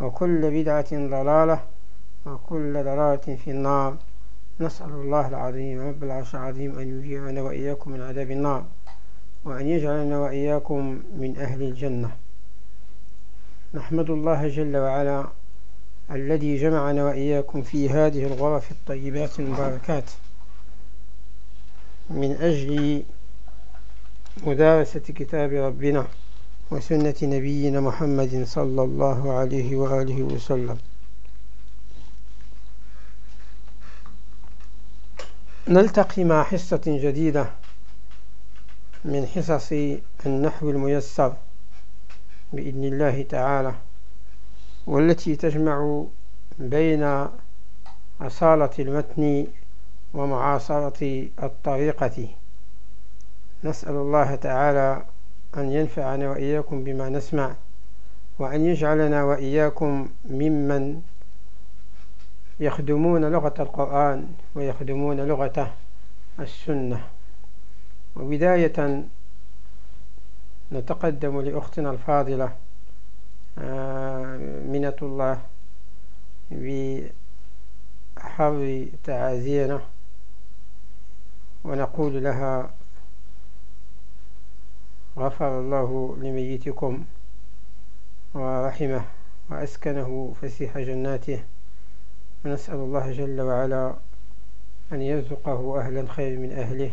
وكل بدعة ضلالة وكل ضلالة في النار. نسأل الله العظيم رب العرش العظيم أن يجيرنا وإياكم من عذاب النار وأن يجعلنا وإياكم من أهل الجنة. نحمد الله جل وعلا الذي جمعنا وإياكم في هذه الغرف الطيبات المباركات من أجل مدارسة كتاب ربنا. وسنة نبينا محمد صلى الله عليه وآله وسلم. نلتقي مع حصة جديدة من حصص النحو الميسر بإذن الله تعالى والتي تجمع بين أصالة المتن ومعاصرة الطريقة. نسأل الله تعالى أن ينفعنا وإياكم بما نسمع وأن يجعلنا وإياكم ممن يخدمون لغة القرآن ويخدمون لغة السنة. وبداية نتقدم لأختنا الفاضلة آه، منة الله بحر تعازينا ونقول لها غفر الله لميتكم ورحمه وأسكنه فسيح جناته. ونسأل الله جل وعلا أن يرزقه أهلا خير من أهله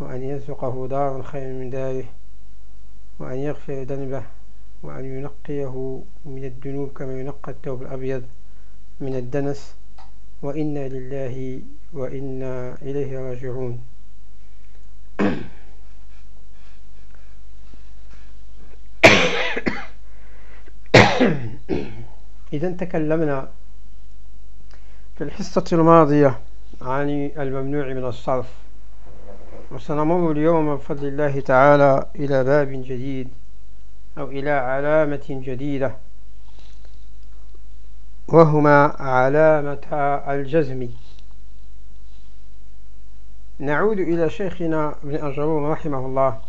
وأن يرزقه دارا خير من داره وأن يغفر ذنبه وأن ينقيه من الذنوب كما ينقى الثوب الأبيض من الدنس. وإنا لله وإنا إليه راجعون. إذا تكلمنا في الحصة الماضية عن الممنوع من الصرف. وسنمر اليوم بفضل الله تعالى إلى باب جديد أو إلى علامة جديدة وهما علامة الجزم. نعود إلى شيخنا ابن أجرون رحمه الله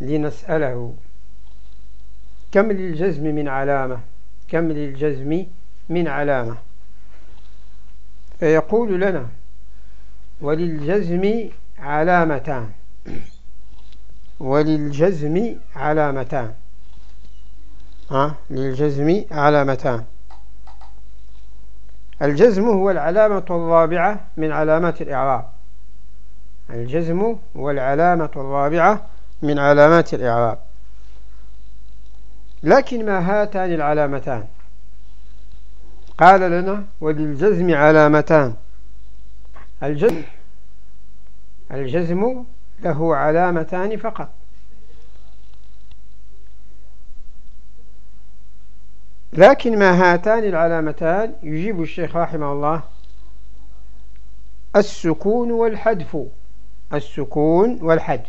لنسأله. كم للجزم من علامة؟ كم للجزم من علامة؟ فيقول لنا وللجزم علامتان. وللجزم علامتان. ها؟ للجزم علامتان. الجزم هو العلامة الرابعة من علامات الإعراب. الجزم هو العلامة الرابعة من علامات الإعراب. لكن ما هاتان العلامتان؟ قال لنا وللجزم علامتان. الجزم الجزم له علامتان فقط. لكن ما هاتان العلامتان يجيب الشيخ رحمه الله السكون والحذف. السكون والحذف.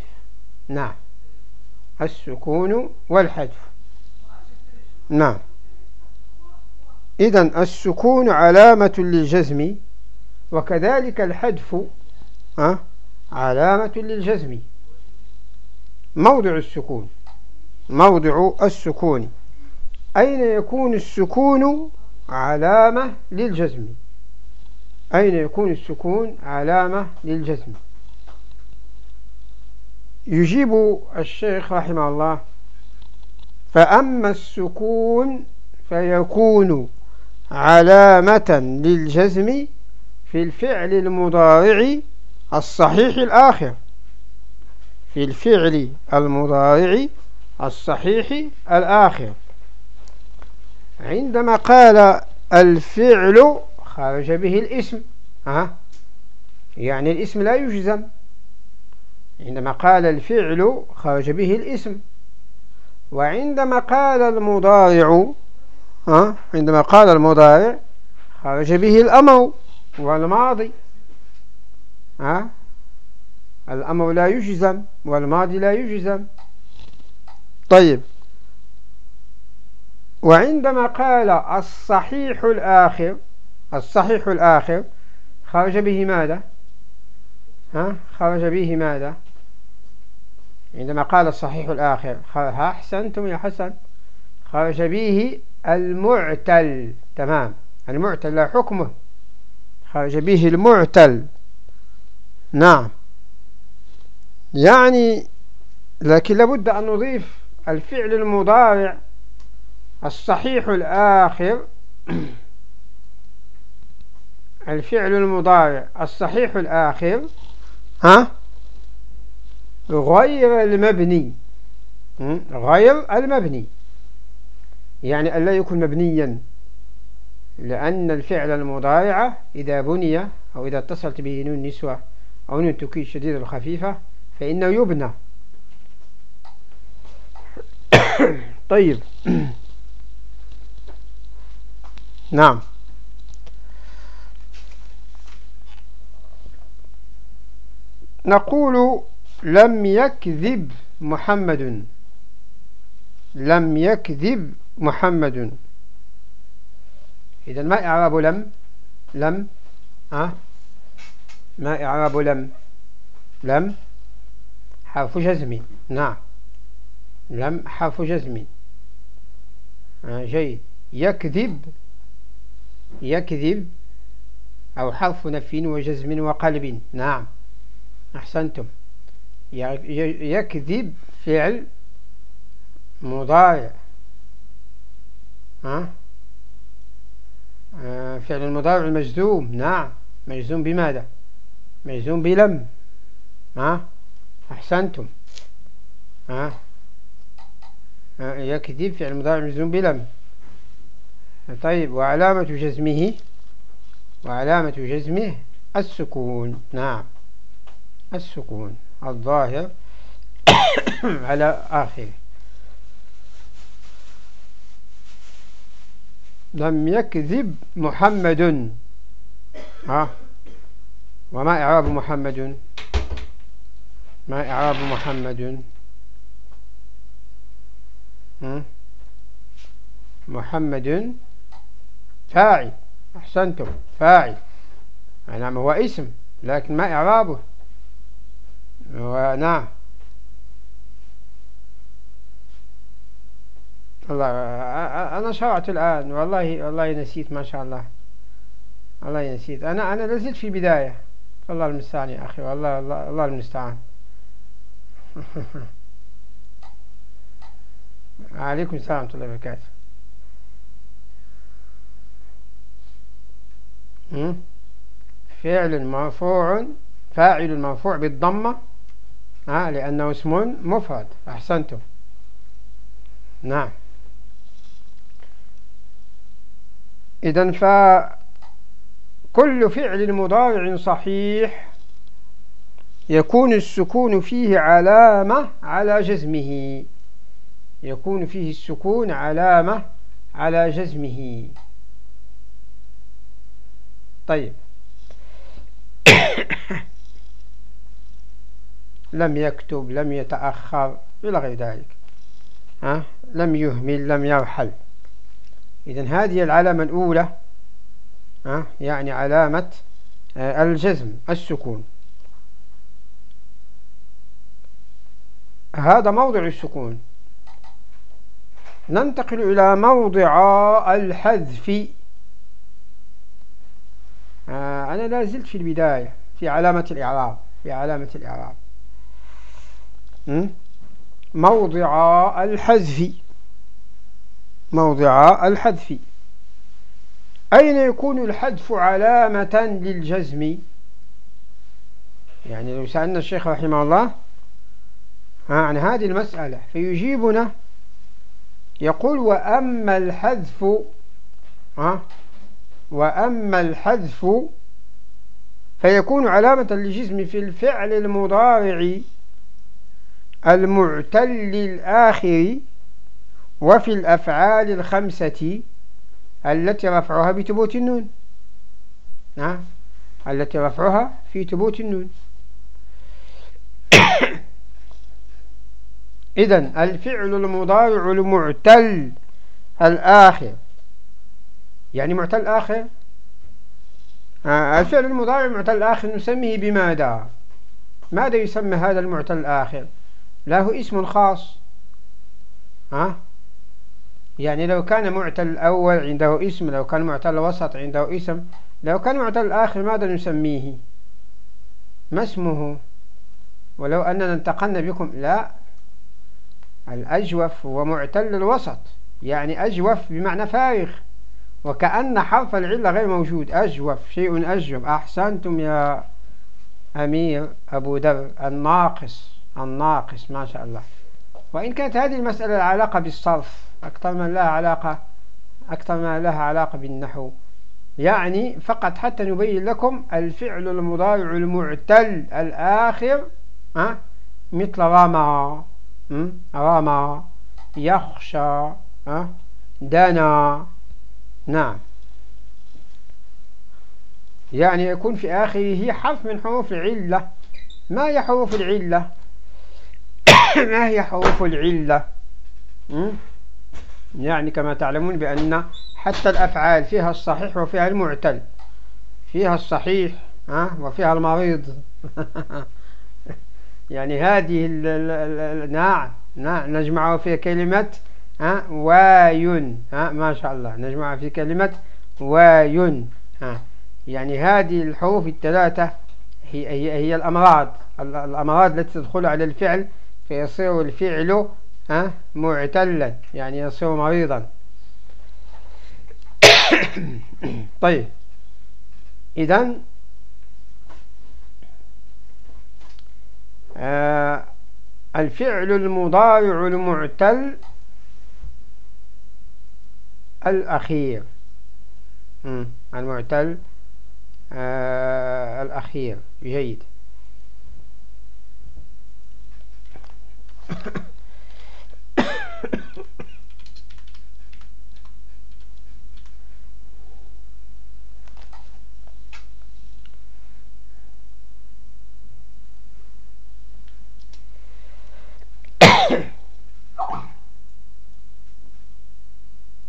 نعم. السكون والحذف. نعم. إذن السكون علامة للجزم وكذلك الحذف علامة للجزم. موضع السكون موضع السكون. أين يكون السكون علامة للجزم؟ أين يكون السكون علامة للجزم؟ يجيب الشيخ رحمه الله فأما السكون فيكون علامة للجزم في الفعل المضارع الصحيح الآخر. في الفعل المضارع الصحيح الآخر. عندما قال الفعل خرج به الاسم ها؟ يعني الاسم لا يجزم. عندما قال الفعل خرج به الاسم وعندما قال المضارع ها عندما قال المضارع خرج به الأمر والماضي ها الأمر لا يجزم والماضي لا يجزم. طيب. وعندما قال الصحيح الآخر الصحيح الآخر خرج به ماذا؟ ها خرج به ماذا؟ عندما قال الصحيح الآخر أحسنتم يا حسن؟ خرج به المعتل. تمام. المعتل لا حكمه. خرج به المعتل. نعم. يعني لكن لابد أن نضيف الفعل المضارع الصحيح الآخر. الفعل المضارع الصحيح الآخر. ها؟ غير المبني. غير المبني. يعني أن لا يكون مبنيا. لأن الفعل المضارع إذا بني أو إذا اتصلت به نون نسوة أو نون توكيد شديد الخفيفة فإنه يبنى. طيب. نعم. نقول لم يكذب محمد. لم يكذب محمد. إذا ما إعراب لم؟ لم؟ أه؟ ما إعراب لم؟ لم؟ حرف جزم. نعم. لم حرف جزم. آه جيد. يكذب. يكذب. أو حرف نفي وجزم وقلب. نعم. أحسنتم. يكذب فعل مضارع. ها؟ آه فعل المضارع المجزوم. نعم. مجزوم بماذا؟ مجزوم بلم. ها؟ أحسنتم. ها؟ يكذب فعل مضارع مجزوم بلم. طيب وعلامة جزمه؟ وعلامة جزمه السكون. نعم. السكون. الظاهر على آخره. لم يكذب محمد. ها؟ وما إعراب محمد؟ ما إعراب محمد؟ محمد فاعل أحسنتم فاعل. نعم هو اسم لكن ما إعرابه. ونعم الله أنا شرعت الآن والله والله نسيت ما شاء الله. الله نسيت. أنا أنا لازلت في بداية الله المستعان يا أخي والله الله, الله المستعان. عليكم السلام ورحمة الله وبركاته. فعل مرفوع فاعل مرفوع بالضمة. آه لأنه اسم مفرد. أحسنتم. نعم. إذا فكل فعل مضارع صحيح يكون السكون فيه علامة على جزمه. يكون فيه السكون علامة على جزمه. طيب. لم يكتب لم يتأخر إلى غير ذلك. ها؟ لم يهمل لم يرحل. إذن هذه العلامة الأولى يعني علامة آه، الجزم السكون. هذا موضع السكون. ننتقل إلى موضع الحذف. آه، أنا لا زلت في البداية في علامة الإعراب في علامة الإعراب. موضع الحذف. موضع الحذف. أين يكون الحذف علامة للجزم؟ يعني لو سألنا الشيخ رحمه الله عن هذه المسألة فيجيبنا يقول وأما الحذف وأما الحذف فيكون علامة للجزم في الفعل المضارع. المعتل الآخر وفي الأفعال الخمسة التي رفعها بثبوت النون. نعم التي رفعها في ثبوت النون. إذن الفعل المضارع المعتل الآخر. يعني معتل آخر؟ آه الفعل المضارع المعتل الآخر نسميه بماذا؟ ماذا يسمى هذا المعتل الآخر؟ له اسم خاص. ها؟ يعني لو كان معتل الأول عنده اسم لو كان معتل الوسط عنده اسم لو كان معتل الآخر ماذا نسميه؟ ما اسمه؟ ولو أننا انتقلنا بكم لا. الأجوف هو معتل الوسط يعني أجوف بمعنى فارغ. وكأن حرف العلة غير موجود. أجوف شيء أجوف. أحسنتم يا أمير أبو در الناقص. الناقص ما شاء الله. وإن كانت هذه المسألة العلاقة بالصرف أكثر من لها علاقة أكثر ما لها علاقة بالنحو. يعني فقط حتى نبين لكم الفعل المضارع المعتل الآخر أه؟ مثل رمى رمى يخشى أه؟ دنا نعم. يعني يكون في آخره حرف من حروف العلة. ما هي حروف العلة؟ ما هي حروف العلة؟ يعني كما تعلمون بأن حتى الأفعال فيها الصحيح وفيها المعتل. فيها الصحيح ها؟ وفيها المريض. يعني هذه نعم نعم نجمعه في كلمة ها؟ واين ها؟ ما شاء الله نجمعها في كلمة واين ها؟ يعني هذه الحروف الثلاثة هي, هي, هي الأمراض. الأمراض التي تدخل على الفعل فيصير الفعل معتلا يعني يصير مريضا. طيب. إذا آه الفعل المضارع المعتل الأخير. المعتل آه الأخير. جيد.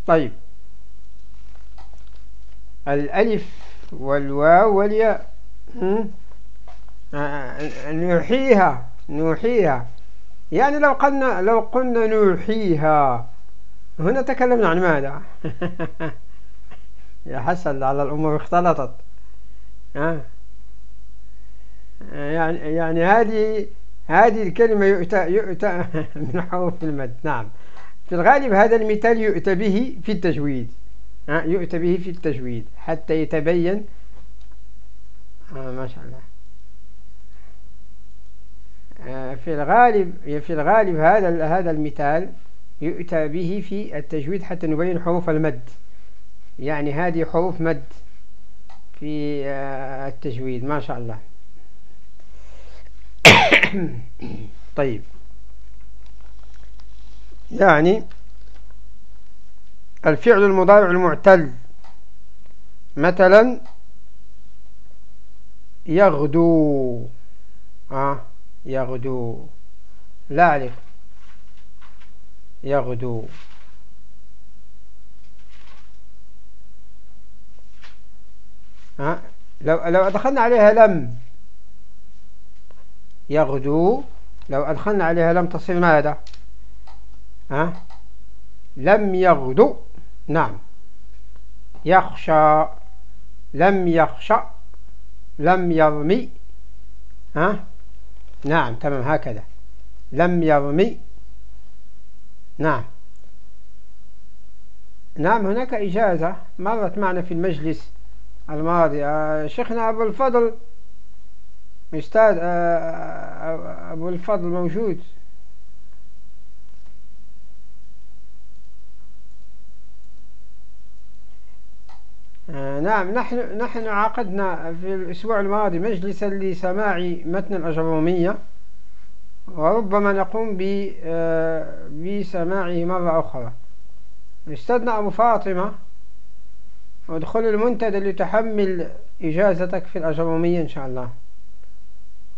طيب. الألف والواو والياء. آه، نوحيها نوحيها يعني لو قلنا لو قلنا نوحيها. هنا تكلمنا عن ماذا؟ يا حسن على الأمور اختلطت. آه. يعني يعني هذه هذه الكلمة يؤتى يؤتى من حروف المد. نعم. في الغالب هذا المثال يؤتى به في التجويد. يؤتى به في التجويد حتى يتبين. آه ما شاء الله. في الغالب في الغالب هذا هذا المثال يؤتى به في التجويد حتى نبين حروف المد. يعني هذه حروف مد في آه التجويد ما شاء الله. طيب. يعني الفعل المضارع المعتل مثلا يغدو. آه. يغدو. لا أعرف يغدو. ها؟ لو لو أدخلنا عليها لم يغدو. لو أدخلنا عليها لم تصير ماذا؟ ها؟ لم يغدو. نعم. يخشى. لم يخشى. لم يرمي. ها؟ نعم تمام هكذا. لم يرمي. نعم. نعم هناك إجازة مرت معنا في المجلس الماضي. آه، شيخنا أبو الفضل أستاذ آه، آه، أبو الفضل موجود. نعم نحن نحن عقدنا في الأسبوع الماضي مجلسا لسماع متن الأجرومية وربما نقوم بسماعه مرة أخرى. أستاذنا أبو فاطمة ادخل المنتدى لتحمل إجازتك في الأجرومية إن شاء الله.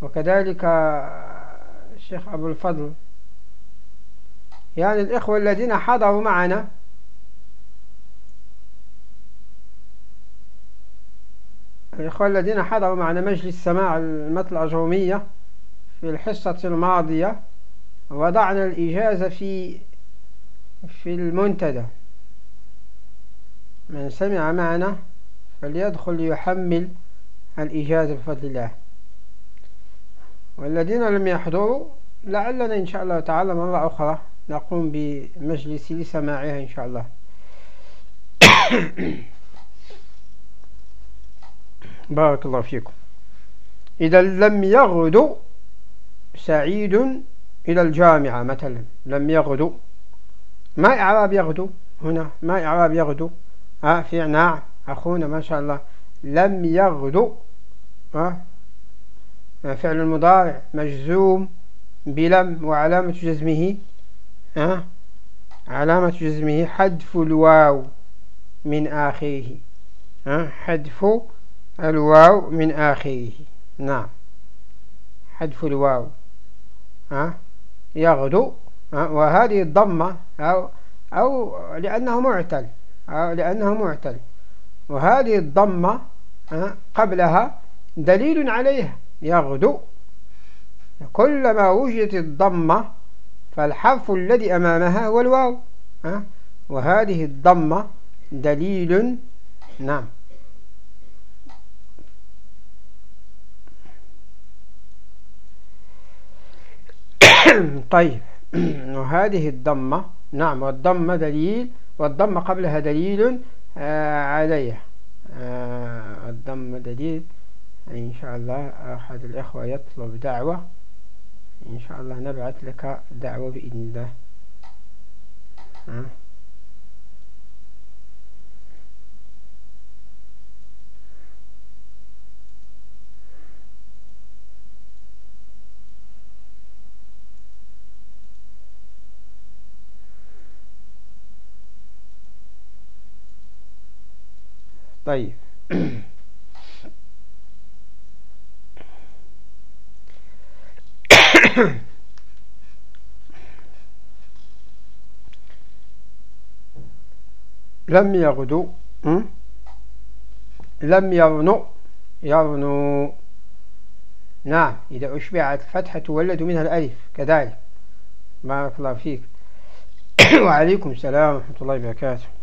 وكذلك الشيخ أبو الفضل. يعني الإخوة الذين حضروا معنا الإخوة الذين حضروا معنا مجلس سماع المثل الأجرومية في الحصة الماضية وضعنا الإجازة في في المنتدى. من سمع معنا فليدخل ليحمل الإجازة بفضل الله. والذين لم يحضروا لعلنا إن شاء الله تعالى مرة أخرى نقوم بمجلس لسماعها إن شاء الله. بارك الله فيكم. إذا لم يغدو سعيد إلى الجامعة مثلا لم يغدو ما إعراب يغدو هنا؟ ما إعراب يغدو ها في نعم أخونا ما شاء الله. لم يغدو ها فعل المضارع مجزوم بلم وعلامة جزمه ها علامة جزمه حذف الواو من آخره ها حذف الواو من آخره. نعم. حذف الواو. ها؟ يغدو. ها؟ وهذه الضمة أو, أو لأنه معتل. أو لأنه معتل. وهذه الضمة قبلها دليل عليها. يغدو. كلما وجدت الضمة فالحرف الذي أمامها هو الواو. وهذه الضمة دليل. نعم. طيب. وهذه الضمة نعم والضمة دليل والضمة قبلها دليل آه عليها. آه الضمة دليل. إن شاء الله أحد الإخوة يطلب دعوة. إن شاء الله نبعث لك دعوة بإذن الله. آه. طيب. لم يغدو لم يرنو يرنو نعم إذا أشبعت فتحة تولد منها الألف كذلك. بارك الله فيك. وعليكم السلام ورحمة الله وبركاته.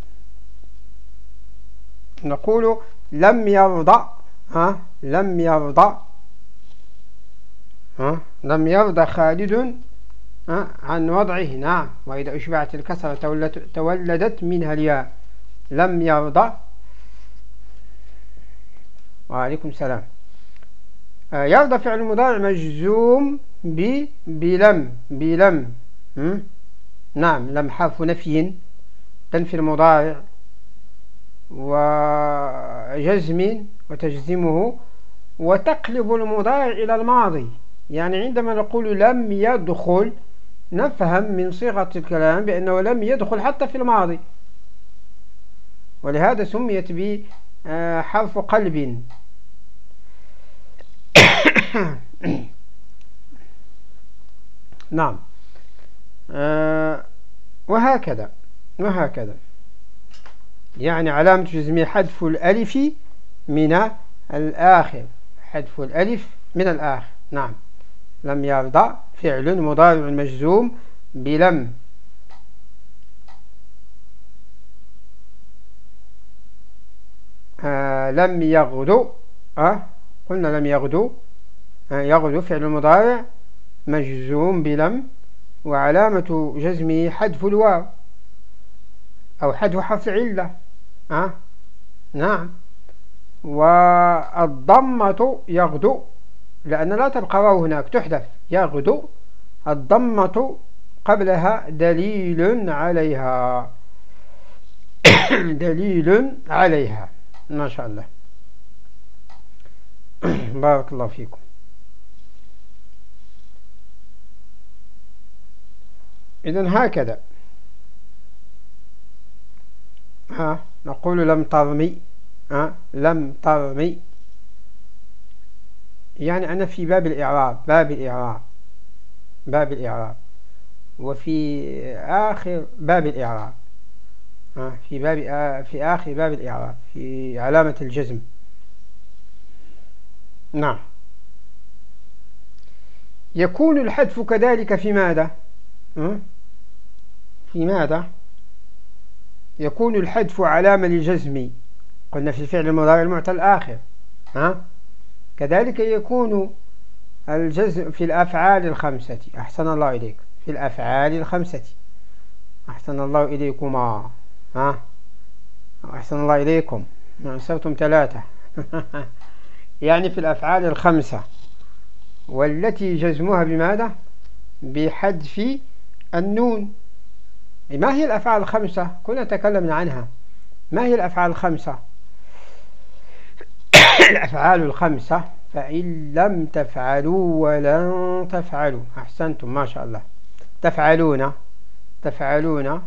نقول لم يرضى ها؟ لم يرضى ها؟ لم يرضى خالد ها؟ عن وضعه نعم. وإذا أشبعت الكسرة تولدت منها الياء. لم يرضى وعليكم السلام. آه، يرضى فعل مضارع مجزوم ب بلم بلم. نعم لم حرف نفي. تنفي المضارع. وجزم وتجزمه وتقلب المضارع إلى الماضي. يعني عندما نقول لم يدخل نفهم من صيغة الكلام بأنه لم يدخل حتى في الماضي. ولهذا سميت بحرف قلب. نعم. آه، وهكذا وهكذا. يعني علامة جزم حذف الألف من الآخر. حذف الألف من الآخر. نعم. لم يرضى فعل مضارع مجزوم بلم. آه لم يغدو. آه قلنا لم يغدو. آه يغدو فعل مضارع مجزوم بلم. وعلامة جزمه حذف الواو. أو حذف حرف علة. أه؟ نعم. والضمة يغدو لأن لا تبقى واو هناك تحذف. يغدو الضمة قبلها دليل عليها. دليل عليها. ما شاء الله. بارك الله فيكم. إذن هكذا. ها نقول لم ترمي ها لم ترمي يعني أنا في باب الإعراب باب الإعراب باب الإعراب. وفي آخر باب الإعراب في باب في آخر باب الإعراب في علامة الجزم. نعم. يكون الحذف كذلك في ماذا؟ في ماذا؟ يكون الحذف علامة لجزم قلنا في الفعل المضارع المعتل الآخر ها؟ كذلك يكون الجزم في الأفعال الخمسة. أحسن الله إليك. في الأفعال الخمسة. أحسن الله إليكما. ها؟ أحسن الله إليكم. صرتم ثلاثة. يعني في الأفعال الخمسة. والتي جزمها بماذا؟ بحذف النون. ما هي الأفعال الخمسة؟ كنا تكلمنا عنها. ما هي الأفعال الخمسة؟ الأفعال الخمسة فإن لم تفعلوا ولن تفعلوا. أحسنتم ما شاء الله. تفعلون. تفعلون.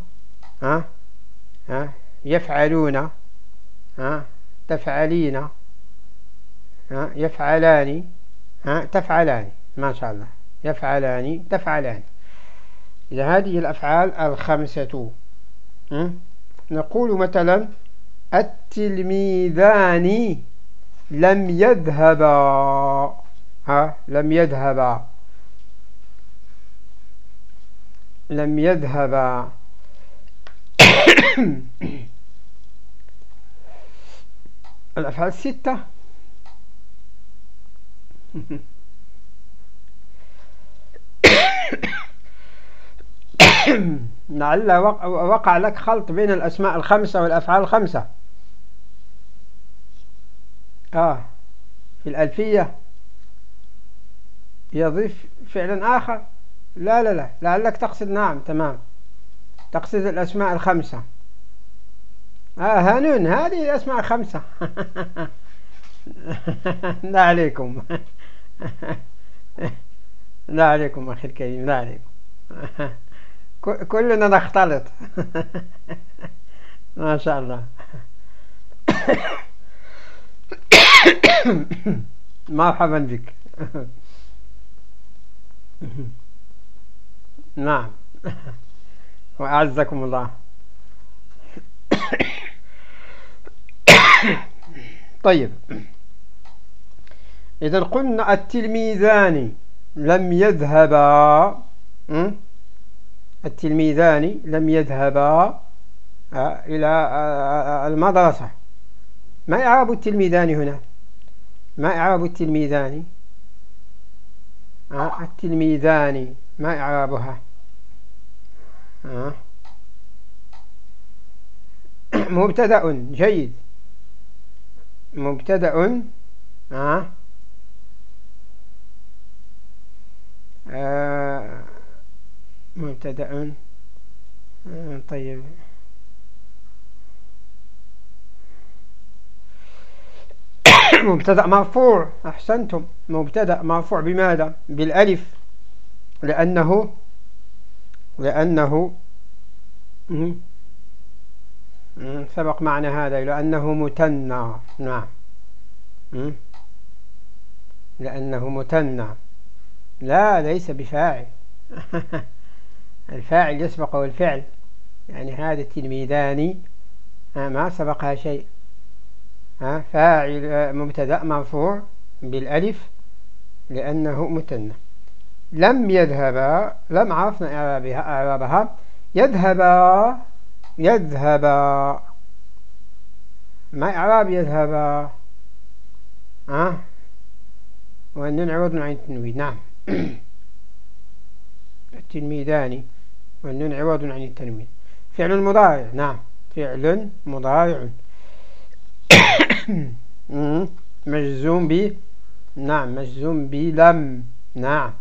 ها؟ ها؟ يفعلون. ها؟ تفعلين. ها؟ يفعلان. ها؟ تفعلان. ما شاء الله. يفعلان تفعلان. إذا هذه الأفعال الخمسة نقول مثلا التلميذان لم يذهبا ها لم يذهبا لم يذهبا. الأفعال الستة لعل وقع لك خلط بين الأسماء الخمسة والأفعال الخمسة. آه. في الألفية يضيف فعلا آخر. لا لا لا. لعلك تقصد نعم تمام. تقصد الأسماء الخمسة. آه هانون. هذه الأسماء الخمسة. لا عليكم. لا عليكم أخي الكريم. لا عليكم. كلنا نختلط. ما شاء الله. مرحبا بك. نعم. وأعزكم الله. طيب. إذا قلنا التلميذان لم يذهبا. التلميذان لم يذهبا آه، إلى آه، آه، المدرسة. ما إعراب التلميذان هنا؟ ما إعراب التلميذان؟ التلميذان ما إعرابها؟ مبتدأ جيد. مبتدأ آه. مبتدأ. آه، طيب. مبتدأ مرفوع. أحسنتم. مبتدأ مرفوع بماذا؟ بالألف. لأنه لأنه سبق معنا هذا. لأنه متنى نعم. لأنه متنى لا ليس بفاعل. الفاعل يسبقه الفعل يعني هذا التلميذان ما سبقها شيء. فاعل مبتدأ مرفوع بالألف لأنه مثنى لم يذهبا لم عرفنا إعرابها إعرابها. يذهبا يذهبا ما إعراب يذهبا ها وأن عن التنوين. نعم. التلميذان. وأن عوض عن التنوين فعل مضارع نعم. فعل مضارع. مجزوم ب نعم مجزوم بلم. نعم.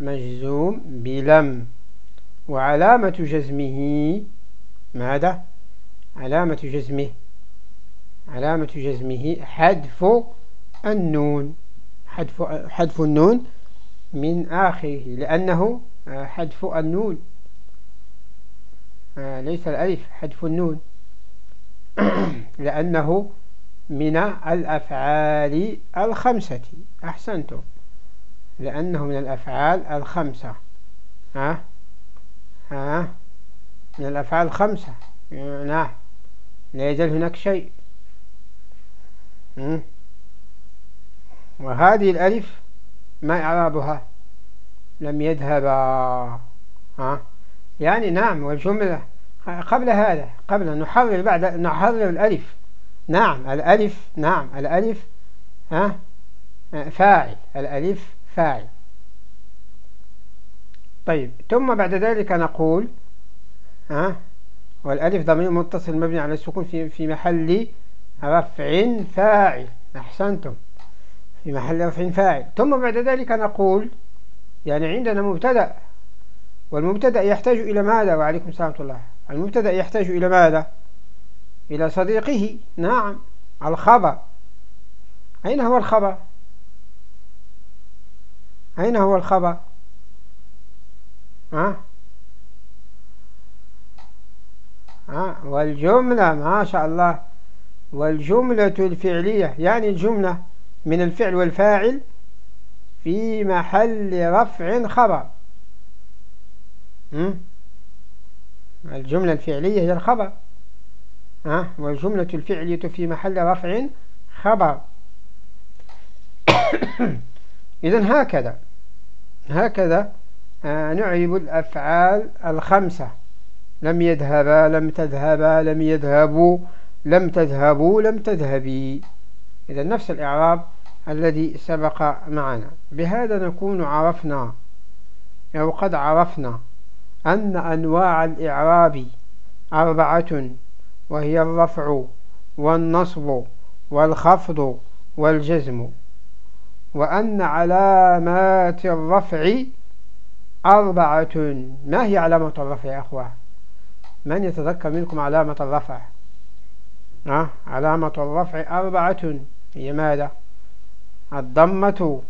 مجزوم بلم. وعلامة جزمه ماذا؟ علامة جزمه. علامة جزمه حذف النون. حذف حذف النون من آخره لأنه حذف النون. ليس الألف حذف النون. لأنه من الأفعال الخمسة. أحسنتم. لأنه من الأفعال الخمسة. ها؟ ها؟ من الأفعال الخمسة. نعم لا يزال هناك شيء. وهذه الألف ما إعرابها؟ لم يذهب ها؟ يعني نعم والجملة قبل هذا قبل نحرر بعد نحرر الألف. نعم الألف نعم الألف ها؟ فاعل الألف فاعل. طيب ثم بعد ذلك نقول ها؟ والألف ضمير متصل مبني على السكون في في محل رفع فاعل. أحسنتم. في محل رفع فاعل. ثم بعد ذلك نقول يعني عندنا مبتدأ والمبتدأ يحتاج إلى ماذا؟ وعليكم السلام الله. المبتدأ يحتاج إلى ماذا؟ إلى صديقه. نعم. الخبر. أين هو الخبر؟ أين هو الخبر؟ ها؟ ها؟ والجملة ما شاء الله. والجملة الفعلية يعني الجملة من الفعل والفاعل في محل رفع خبر. الجملة الفعلية هي الخبر. ها؟ والجملة الفعلية في محل رفع خبر. إذا هكذا. هكذا آه، نعيب الأفعال الخمسة. لم يذهبا لم تذهبا لم يذهبوا لم تذهبوا لم تذهبي. إذا نفس الإعراب الذي سبق معنا. بهذا نكون عرفنا أو قد عرفنا. أن أنواع الإعراب أربعة وهي الرفع والنصب والخفض والجزم وأن علامات الرفع أربعة. ما هي علامة الرفع يا أخوة؟ من يتذكر منكم علامة الرفع؟ أه؟ علامة الرفع أربعة. هي ماذا؟ الضمة.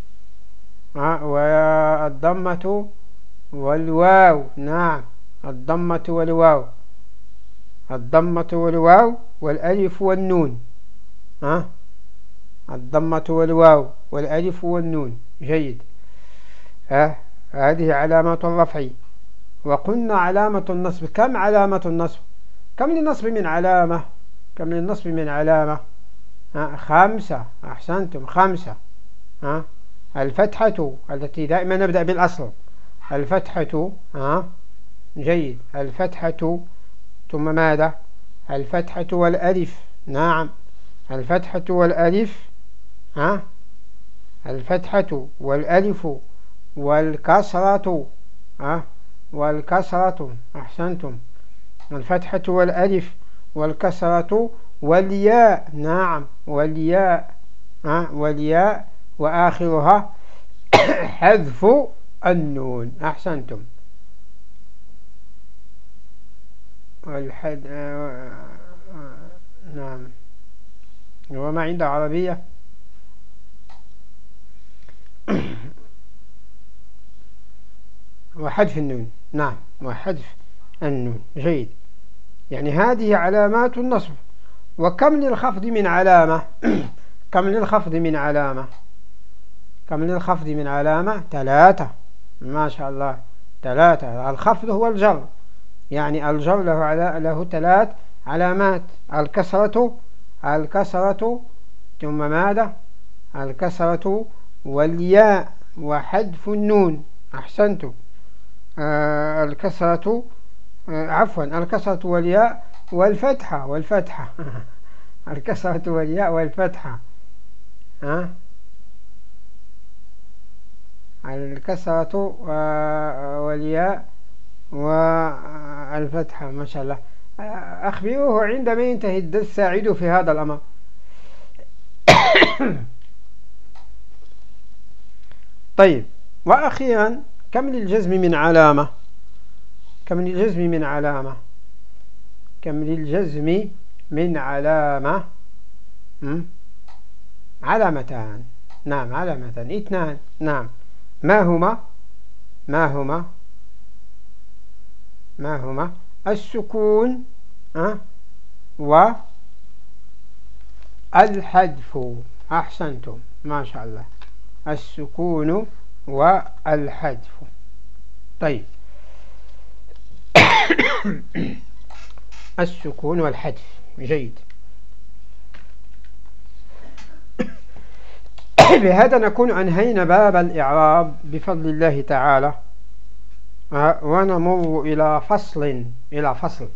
أه؟ والضمة والواو نعم. الضمة والواو. الضمة والواو والألف والنون. ها؟ الضمة والواو والألف والنون. جيد. ها؟ هذه علامات الرفع. وقلنا علامة النصب. كم علامة النصب؟ كم للنصب من علامة؟ كم للنصب من علامة؟ ها؟ خمسة. أحسنتم. خمسة. ها؟ الفتحة التي دائما نبدأ بالأصل. الفتحة ها جيد. الفتحة ثم ماذا؟ الفتحة والألف. نعم. الفتحة والألف ها الفتحة والألف والكسرة ها والكسرة. أحسنتم. الفتحة والألف والكسرة والياء. نعم. والياء ها والياء. وآخرها حذف النون أحسنتم. والحد نعم. وما عند عربية؟ وحذف النون. نعم وحذف النون. جيد. يعني هذه علامات النصب. وكم للخفض من علامة؟ كم للخفض من علامة؟ كم للخفض من علامة؟ ثلاثة. ما شاء الله. ثلاثة. الخفض هو الجر. يعني الجر له, على له ثلاث علامات. الكسرة الكسرة ثم ماذا؟ الكسرة والياء وحذف النون. أحسنتم. آه الكسرة آه عفوا. الكسرة والياء والفتحة. والفتحة. الكسرة والياء والفتحة. ها؟ الكسرة والياء والفتحة ما شاء الله. أخبروه عندما ينتهي الدرس ساعدوا في هذا الأمر. طيب. وأخيرا كم للجزم من علامة؟ كم للجزم من علامة؟ كم للجزم من علامة؟ علامتان. نعم علامتان. اثنان. نعم. ما هما؟ ما هما؟ ما هما؟ السكون أه؟ والحذف أحسنتم. ما شاء الله. السكون والحذف طيب. السكون والحذف. جيد. بهذا نكون أنهينا باب الإعراب بفضل الله تعالى. ونمر إلى فصل إلى فصل.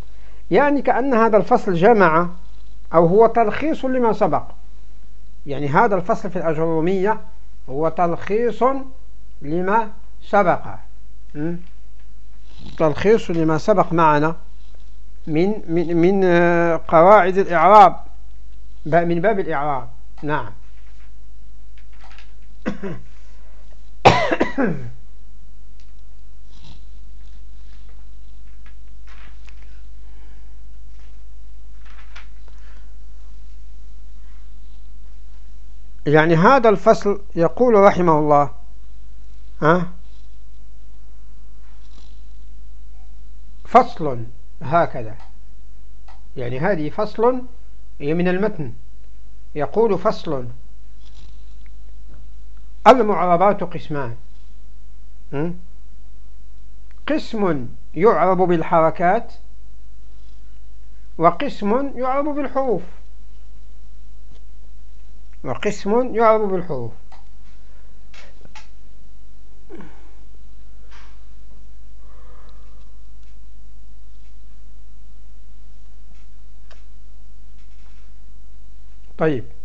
يعني كأن هذا الفصل جمع أو هو تلخيص لما سبق. يعني هذا الفصل في الأجرومية هو تلخيص لما سبق. تلخيص لما سبق معنا من من من آه، قواعد الإعراب. من باب الإعراب. نعم. يعني هذا الفصل يقول رحمه الله ها؟ فصل هكذا. يعني هذه فصل هي من المتن. يقول فصل. المعربات قسمان. قسم يعرب بالحركات وقسم يعرب بالحروف. وقسم يعرب بالحروف. طيب.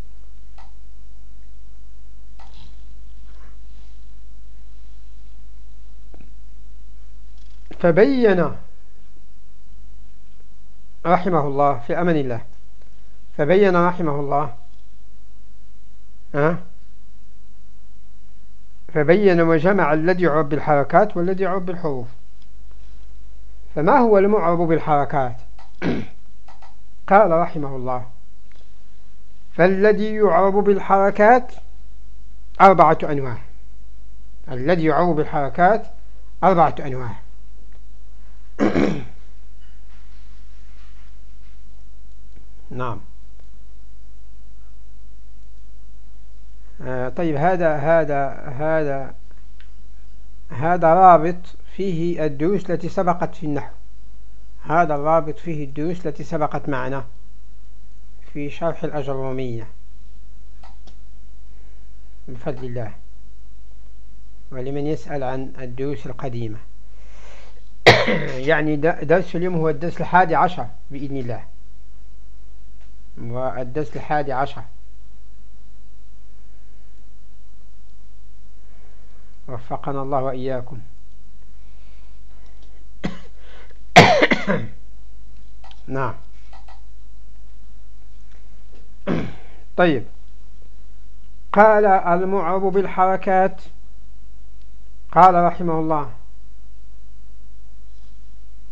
فبين رحمه الله في أمن الله. فبين رحمه الله. أه؟ فبين وجمع الذي يعرب بالحركات والذي يعرب بالحروف. فما هو المعرب بالحركات؟ قال رحمه الله. فالذي يعرب بالحركات أربعة أنواع. الذي يعرب بالحركات أربعة أنواع. نعم. آه، طيب هذا هذا هذا هذا رابط فيه الدروس التي سبقت في النحو. هذا الرابط فيه الدروس التي سبقت معنا في شرح الأجرومية بفضل الله. ولمن يسأل عن الدروس القديمة. يعني درس اليوم هو الدرس الحادي عشر بإذن الله. والدرس الحادي عشر. وفقنا الله وإياكم. نعم. طيب. قال المعرب بالحركات. قال رحمه الله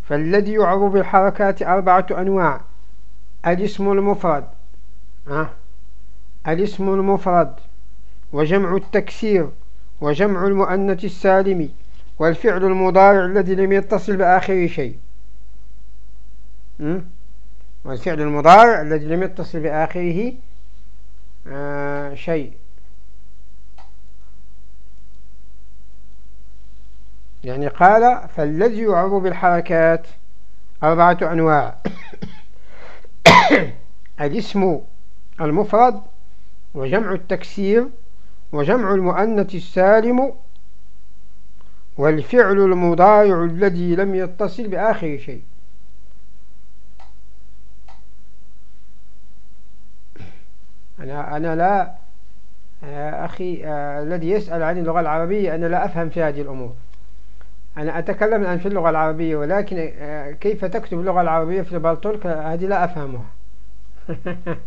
فالذي يعرب بالحركات أربعة أنواع. الاسم المفرد أه؟ الاسم المفرد وجمع التكسير وجمع المؤنث السالم والفعل المضارع الذي لم يتصل بآخر شيء. والفعل المضارع الذي لم يتصل بآخره آه شيء. يعني قال فالذي يعرب بالحركات أربعة أنواع. الاسم المفرد وجمع التكسير وجمع المؤنث السالم والفعل المضارع الذي لم يتصل بآخر شيء. أنا, أنا لا أخي آه، الذي يسأل عن اللغة العربية أنا لا أفهم في هذه الأمور. أنا أتكلم الآن في اللغة العربية ولكن آه، كيف تكتب اللغة العربية في البلطولك هذه لا أفهمها.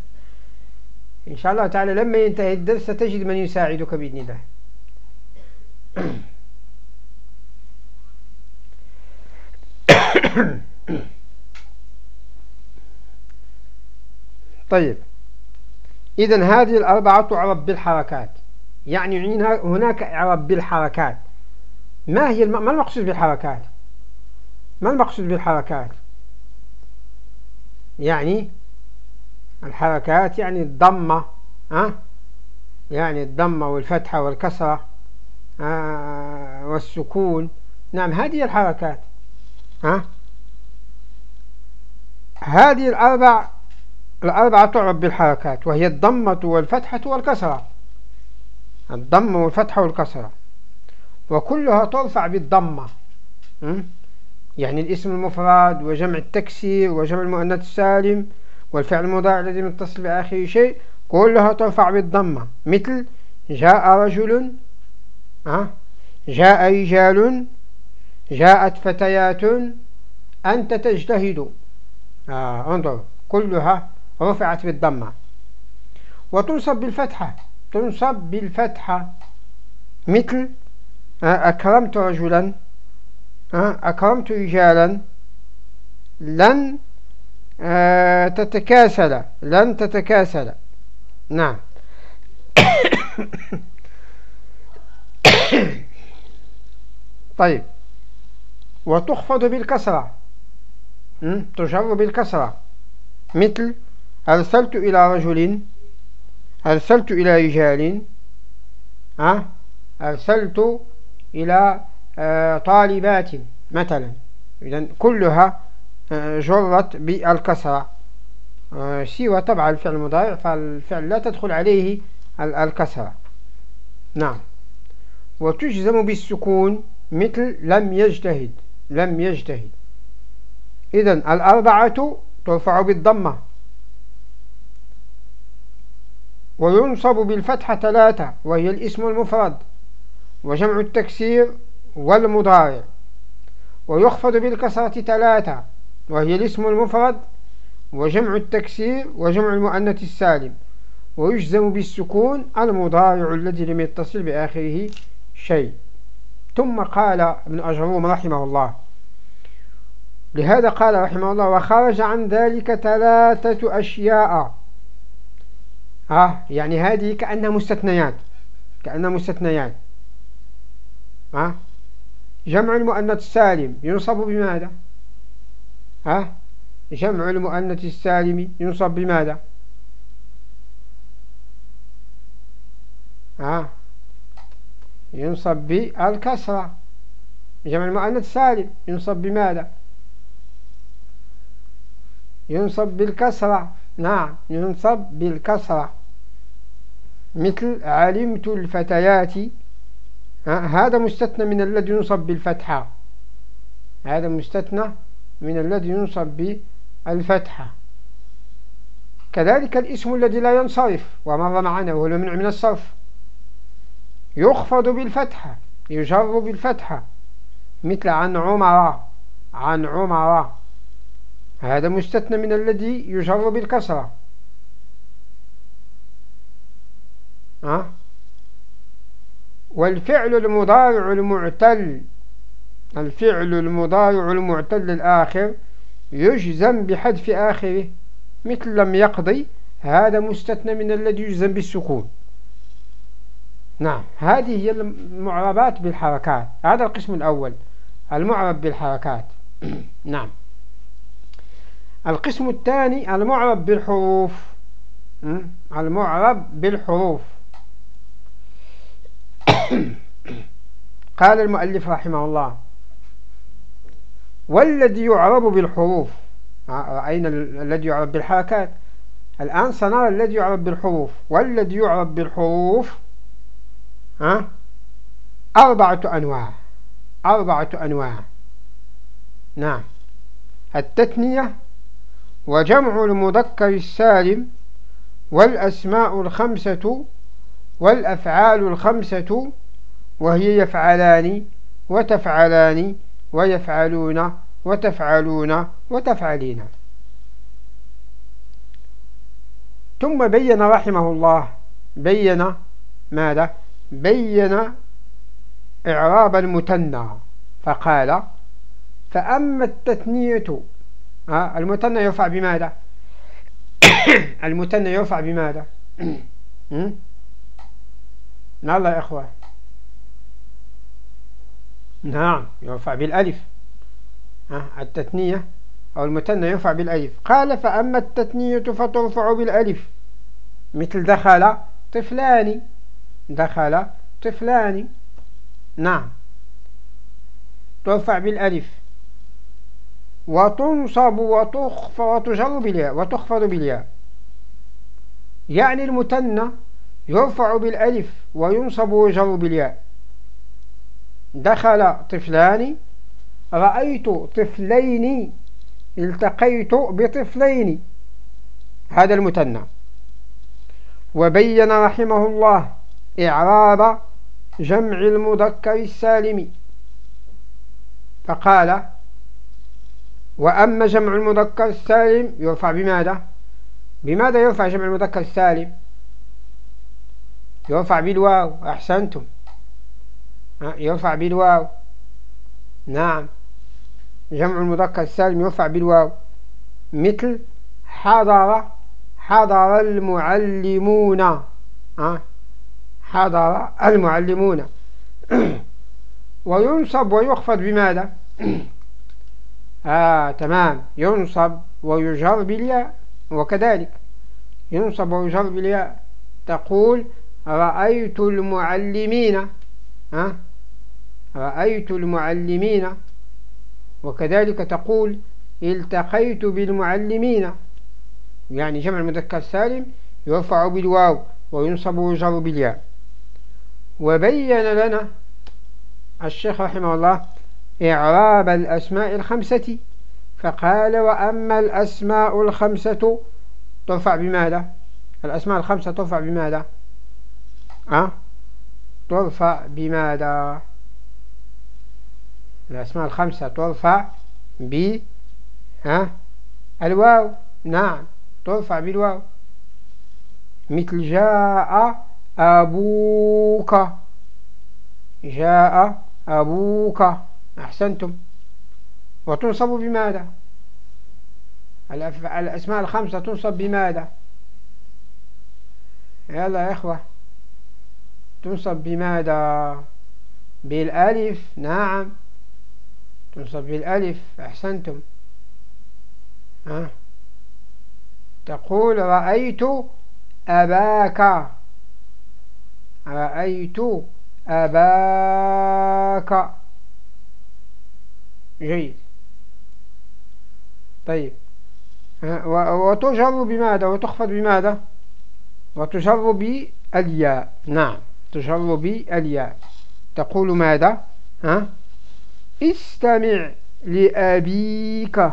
إن شاء الله تعالى لما ينتهي الدرس ستجد من يساعدك بإذن الله. طيب. إذا هذه الأربعة تعرب بالحركات. يعني هناك إعراب بالحركات. ما هي الم... ما المقصود بالحركات؟ ما المقصود بالحركات؟ يعني الحركات يعني الضمة ها؟ يعني الضمة والفتحة والكسرة آه والسكون. نعم هذه الحركات ها؟ هذه الأربع الأربعة تعرف بالحركات وهي الضمة والفتحة والكسرة. الضمة والفتحة والكسرة. وكلها ترفع بالضمة. يعني الاسم المفرد وجمع التكسير وجمع المؤنث السالم والفعل المضارع الذي متصل بآخر شيء كلها ترفع بالضمة. مثل جاء رجل جاء رجال جاءت فتيات أنت تجتهد. آه انظر كلها رفعت بالضمة. وتنصب بالفتحة تنصب بالفتحة. مثل أكرمت رجلا آه، أكرمت رجالا لن آه، تتكاسل لن تتكاسل. نعم. طيب. وتخفض بالكسرة. تجر بالكسرة. مثل أرسلت إلى رجل أرسلت إلى رجال أرسلت إلى آه، طالبات مثلا. إذن كلها آه، جرت بالكسرة. آه، سوى طبعا الفعل المضارع فالفعل لا تدخل عليه الكسرة. نعم. وتجزم بالسكون مثل لم يجتهد لم يجتهد. إذن الأربعة ترفع بالضمة. وينصب بالفتحة ثلاثة وهي الاسم المفرد. وجمع التكسير والمضارع ويخفض بالكسرة ثلاثة وهي الاسم المفرد وجمع التكسير وجمع المؤنث السالم ويجزم بالسكون المضارع الذي لم يتصل بآخره شيء. ثم قال ابن أجروم رحمه الله لهذا قال رحمه الله وخرج عن ذلك ثلاثة أشياء. ها يعني هذه كأنها مستثنيات كأنها مستثنيات. ها؟ جمع المؤنث السالم ينصب بماذا؟ ها؟ جمع المؤنث السالم ينصب بماذا؟ ها؟ ينصب بالكسرة. جمع المؤنث السالم ينصب بماذا؟ ينصب بالكسرة. نعم ينصب بالكسرة. مثل علمت الفتيات هذا مستثنى من الذي ينصب بالفتحة. هذا مستثنى من الذي ينصب بالفتحة. كذلك الاسم الذي لا ينصرف ومر معنا وهو المنع من الصرف. يخفض بالفتحة يجر بالفتحة مثل عن عمر عن عمر. هذا مستثنى من الذي يجر بالكسرة؟ والفعل المضارع المعتل الفعل المضارع المعتل الآخر يجزم بحذف آخره مثل لم يقضي هذا مستثنى من الذي يجزم بالسكون. نعم هذه هي المعربات بالحركات هذا القسم الأول المعرب بالحركات. نعم. القسم الثاني المعرب بالحروف. المعرب بالحروف. قال المؤلف رحمه الله والذي يعرب بالحروف رأينا الذي يعرب بالحركات؟ الآن سنرى الذي يعرب بالحروف. والذي يعرب بالحروف ها؟ أربعة أنواع أربعة أنواع. نعم. التثنية وجمع المذكر السالم والأسماء الخمسة والأفعال الخمسة وهي يفعلان وتفعلان ويفعلون وتفعلون وتفعلين. ثم بين رحمه الله بين ماذا؟ بين إعراب المتنى فقال فأما التثنية المثنى يرفع بماذا؟ المثنى يرفع بماذا؟ نعم يا إخوة نعم يرفع بالألف. التثنية أو المثنى يرفع بالألف. قال فأما التثنية فترفع بالألف. مثل دخل طفلان. دخل طفلان. نعم. ترفع بالألف. وتنصب وتخفض وتجر بالياء وتخفض بالياء. يعني المثنى يرفع بالألف وينصب ويجر بالياء. دخل طفلان رأيت طفلين التقيت بطفلين. هذا المثنى. وبين رحمه الله إعراب جمع المذكر السالم. فقال وأما جمع المذكر السالم يرفع بماذا؟ بماذا يرفع جمع المذكر السالم؟ يرفع بالواو أحسنتم. يرفع بالواو نعم. جمع المذكر السالم يرفع بالواو مثل حضر حضر المعلمون. حضر المعلمون. وينصب ويخفض بماذا؟ آه تمام. ينصب ويجر بالياء وكذلك. ينصب ويجر بالياء. تقول رأيت المعلمين ها؟ رأيت المعلمين. وكذلك تقول التقيت بالمعلمين. يعني جمع المذكر السالم يرفع بالواو وينصب ويجر بالياء. وبين لنا الشيخ رحمه الله إعراب الأسماء الخمسة فقال وأما الأسماء الخمسة ترفع بماذا؟ الأسماء الخمسة ترفع بماذا؟ أه؟ ترفع بماذا؟ الأسماء الخمسة ترفع ب ها؟ الواو نعم ترفع بالواو. مثل جاء أبوك. جاء أبوك. أحسنتم. وتنصب بماذا؟ الأسماء الخمسة تنصب بماذا؟ يلا يا إخوة. تنصب بماذا؟ بالألف. نعم. تنصب بالألف. أحسنتم. ها؟ تقول رأيت أباك. رأيت أباك. جيد. طيب. وتجر بماذا؟ وتخفض بماذا؟ وتجر بالياء. نعم. تجر بالياء تقول ماذا؟ ها؟ استمع لأبيك.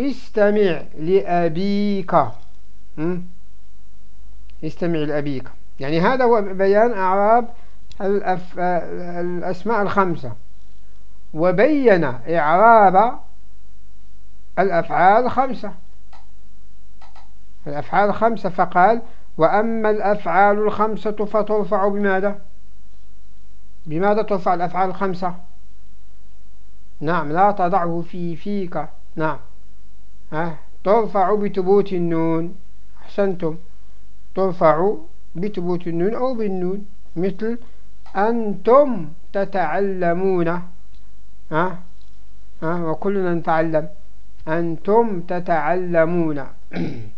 استمع لأبيك. استمع لأبيك. يعني هذا هو بيان أعراب الأسماء الخمسة. وبين إعراب الأفعال الخمسة. الأفعال الخمسة فقال وأما الأفعال الخمسة فترفع بماذا؟ بماذا ترفع الأفعال الخمسة؟ نعم لا تضعه في فيك. نعم. ها؟ ترفع بثبوت النون. أحسنتم. ترفع بثبوت النون أو بالنون. مثل أنتم تتعلمون. ها؟ ها؟ وكلنا نتعلم. أنتم تتعلمون.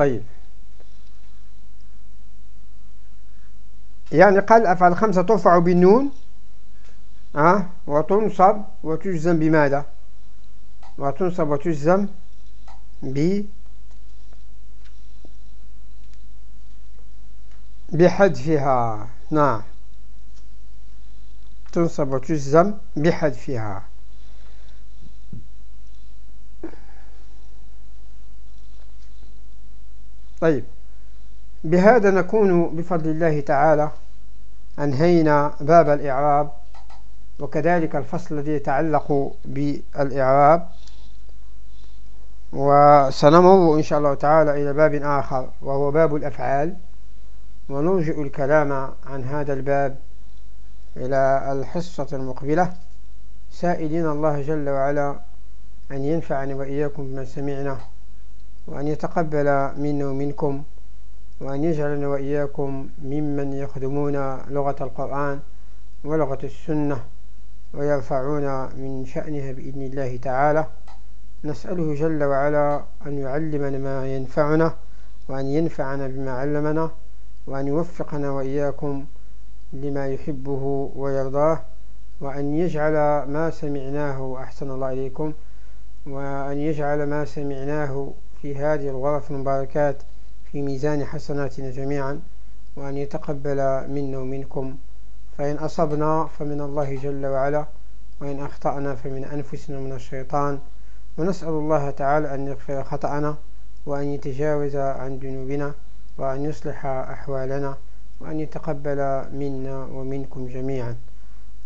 طيب. يعني قال أفعل خمسة ترفع بالنون؟ أه؟ وتنصب وتجزم بماذا؟ وتنصب وتجزم ب بحذفها. نعم. تنصب وتجزم بحذفها. طيب. بهذا نكون بفضل الله تعالى أنهينا باب الإعراب وكذلك الفصل الذي يتعلق بالإعراب. وسنمر إن شاء الله تعالى إلى باب آخر وهو باب الأفعال. ونرجئ الكلام عن هذا الباب إلى الحصة المقبلة. سائلين الله جل وعلا أن ينفعني وإياكم بما سمعنا. وأن يتقبل منا ومنكم وأن يجعلنا وإياكم ممن يخدمون لغة القرآن ولغة السنة ويرفعون من شأنها بإذن الله تعالى. نسأله جل وعلا أن يعلمنا ما ينفعنا وأن ينفعنا بما علمنا وأن يوفقنا وإياكم لما يحبه ويرضاه وأن يجعل ما سمعناه أحسن الله إليكم وأن يجعل ما سمعناه في هذه الغرف المباركات في ميزان حسناتنا جميعا وأن يتقبل منا ومنكم. فإن أصبنا فمن الله جل وعلا وإن أخطأنا فمن أنفسنا من الشيطان. ونسأل الله تعالى أن يغفر خطأنا وأن يتجاوز عن ذنوبنا وأن يصلح أحوالنا وأن يتقبل منا ومنكم جميعا.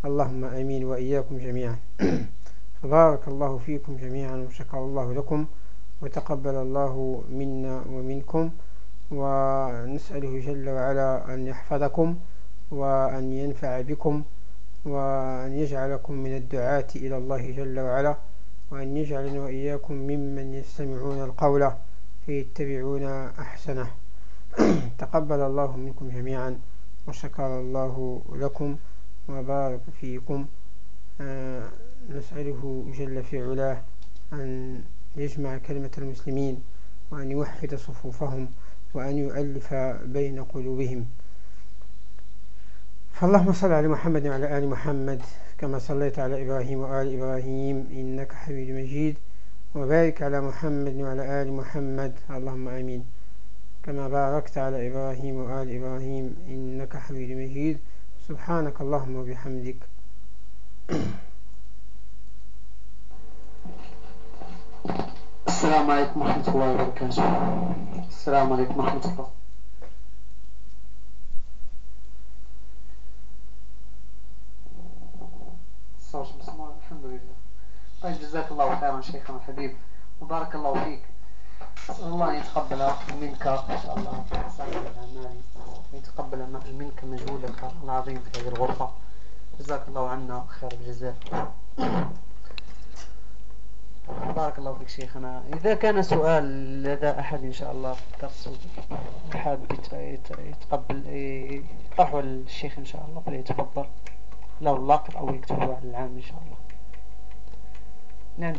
اللهم أمين وإياكم جميعا. بارك الله فيكم جميعا وشكر الله لكم. وتقبل الله منا ومنكم ونسأله جل وعلا أن يحفظكم وأن ينفع بكم وأن يجعلكم من الدعاة إلى الله جل وعلا وأن يجعلنا وإياكم ممن يستمعون القول فيتبعون أحسنه. تقبل الله منكم جميعا وشكر الله لكم وبارك فيكم. آه، نسأله جل في علاه أن يجمع كلمة المسلمين وأن يوحد صفوفهم وأن يؤلف بين قلوبهم. فاللهم صل على محمد وعلى آل محمد كما صليت على إبراهيم وآل إبراهيم إنك حميد مجيد. وبارك على محمد وعلى آل محمد اللهم آمين. كما باركت على إبراهيم وآل إبراهيم إنك حميد مجيد. سبحانك اللهم وبحمدك. السلام عليكم ورحمة الله وبركاته. السلام عليكم ورحمة الله. مسموع الحمد لله. طيب جزاك الله خيرا شيخنا الحبيب وبارك الله فيك. أسأل الله أن يتقبل منك إن شاء الله. صالح الأعمال ويتقبل منك مجهودك العظيم في هذه الغرفة. جزاك الله عنا خير الجزاء. بارك الله فيك شيخنا. إذا كان سؤال لدى أحد إن شاء الله في الدرس حاب يتقبل يطرحه للشيخ إن شاء الله فليتفضل. لو اللاقط أو يكتبه على العام إن شاء الله. نعم.